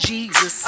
Jesus.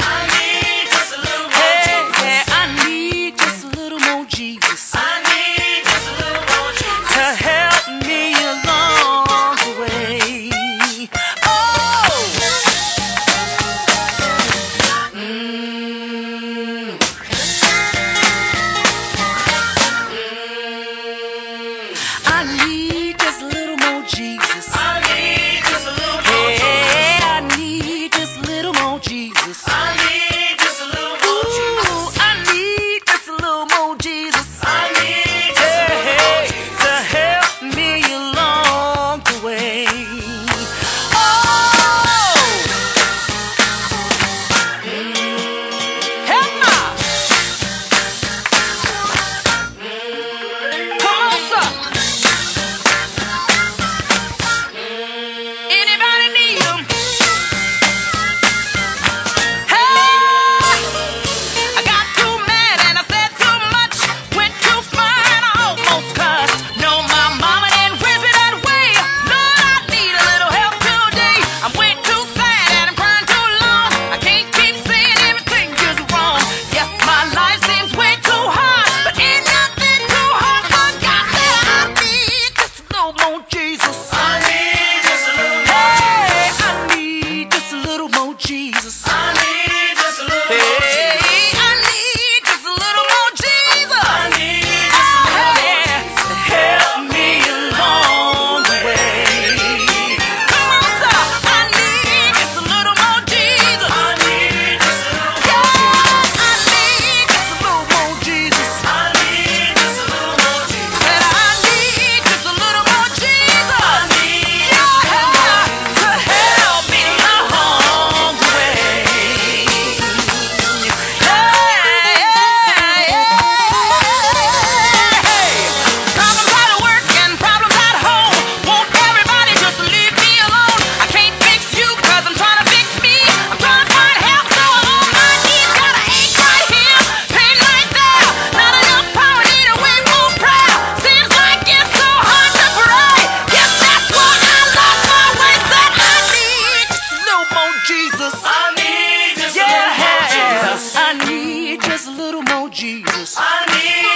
Jesus. I need